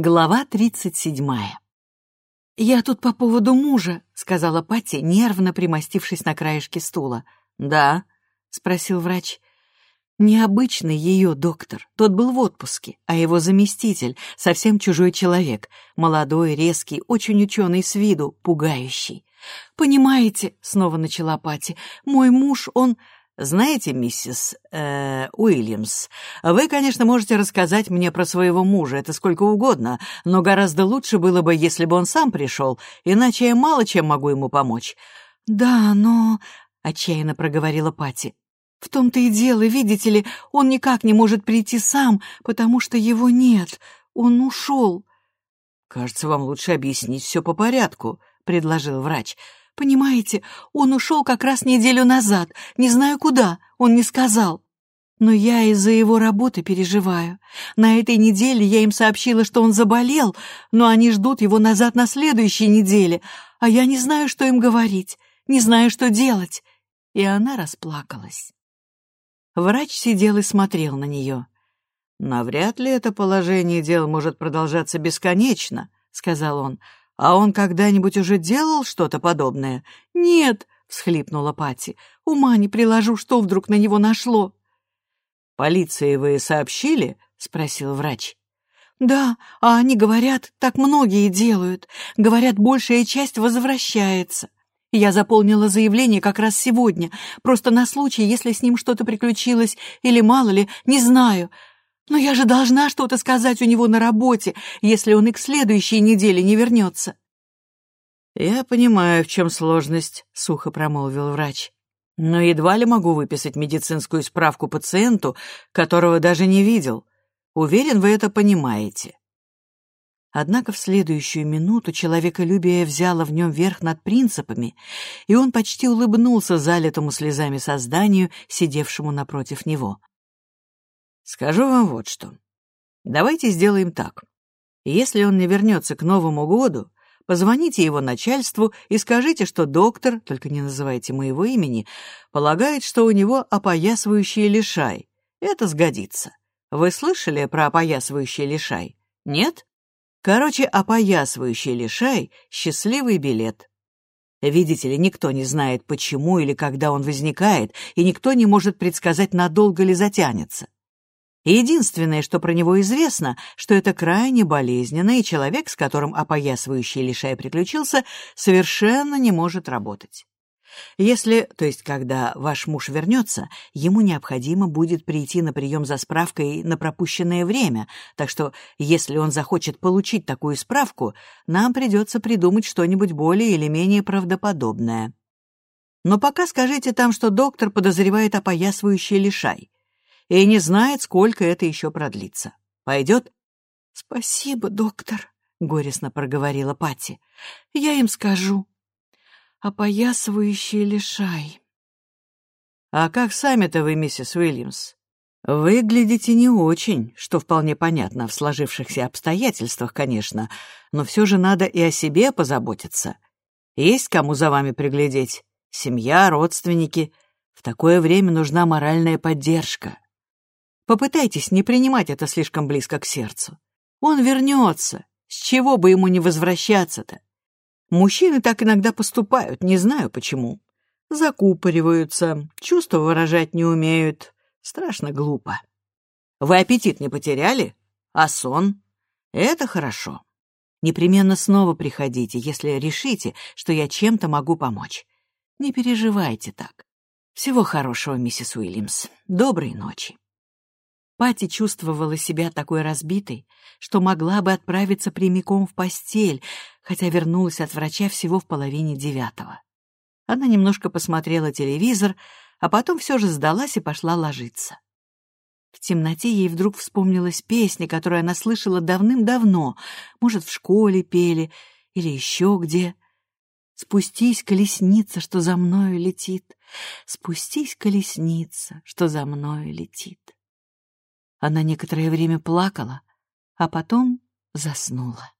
Глава тридцать седьмая. «Я тут по поводу мужа», — сказала Патти, нервно примостившись на краешке стула. «Да», — спросил врач. Необычный ее доктор. Тот был в отпуске, а его заместитель — совсем чужой человек. Молодой, резкий, очень ученый с виду, пугающий. «Понимаете», — снова начала Пати, — «мой муж, он...» «Знаете, миссис э, Уильямс, вы, конечно, можете рассказать мне про своего мужа, это сколько угодно, но гораздо лучше было бы, если бы он сам пришел, иначе я мало чем могу ему помочь». «Да, но...» — отчаянно проговорила Пати. «В том-то и дело, видите ли, он никак не может прийти сам, потому что его нет, он ушел». «Кажется, вам лучше объяснить все по порядку», — предложил врач. Понимаете, он ушел как раз неделю назад, не знаю куда, он не сказал. Но я из-за его работы переживаю. На этой неделе я им сообщила, что он заболел, но они ждут его назад на следующей неделе, а я не знаю, что им говорить, не знаю, что делать. И она расплакалась. Врач сидел и смотрел на нее. «Навряд ли это положение дел может продолжаться бесконечно», — сказал он. «А он когда-нибудь уже делал что-то подобное?» «Нет», — всхлипнула Пати. «Ума не приложу, что вдруг на него нашло». «Полиции вы сообщили?» — спросил врач. «Да, а они говорят, так многие делают. Говорят, большая часть возвращается. Я заполнила заявление как раз сегодня, просто на случай, если с ним что-то приключилось, или мало ли, не знаю. Но я же должна что-то сказать у него на работе, если он и к следующей неделе не вернется. «Я понимаю, в чем сложность», — сухо промолвил врач. «Но едва ли могу выписать медицинскую справку пациенту, которого даже не видел. Уверен, вы это понимаете». Однако в следующую минуту человеколюбие взяло в нем верх над принципами, и он почти улыбнулся залитому слезами созданию, сидевшему напротив него. Скажу вам вот что. Давайте сделаем так. Если он не вернется к Новому году, позвоните его начальству и скажите, что доктор, только не называйте моего имени, полагает, что у него опоясывающий лишай. Это сгодится. Вы слышали про опоясывающий лишай? Нет? Короче, опоясывающий лишай — счастливый билет. Видите ли, никто не знает, почему или когда он возникает, и никто не может предсказать, надолго ли затянется. Единственное, что про него известно, что это крайне болезненно, и человек, с которым опоясывающий лишай приключился, совершенно не может работать. Если, то есть когда ваш муж вернется, ему необходимо будет прийти на прием за справкой на пропущенное время, так что если он захочет получить такую справку, нам придется придумать что-нибудь более или менее правдоподобное. Но пока скажите там, что доктор подозревает опоясывающий лишай и не знает, сколько это еще продлится. Пойдет? — Спасибо, доктор, — горестно проговорила Пати. — Я им скажу. Опоясывающий лишай. — А как сами-то вы, миссис Уильямс? Выглядите не очень, что вполне понятно в сложившихся обстоятельствах, конечно, но все же надо и о себе позаботиться. Есть кому за вами приглядеть? Семья, родственники. В такое время нужна моральная поддержка. Попытайтесь не принимать это слишком близко к сердцу. Он вернется. С чего бы ему не возвращаться-то? Мужчины так иногда поступают, не знаю почему. Закупориваются, чувства выражать не умеют. Страшно глупо. Вы аппетит не потеряли? А сон? Это хорошо. Непременно снова приходите, если решите, что я чем-то могу помочь. Не переживайте так. Всего хорошего, миссис Уильямс. Доброй ночи. Пати чувствовала себя такой разбитой, что могла бы отправиться прямиком в постель, хотя вернулась от врача всего в половине девятого. Она немножко посмотрела телевизор, а потом все же сдалась и пошла ложиться. В темноте ей вдруг вспомнилась песня, которую она слышала давным-давно, может, в школе пели или еще где. «Спустись, колесница, что за мною летит, спустись, колесница, что за мною летит». Она некоторое время плакала, а потом заснула.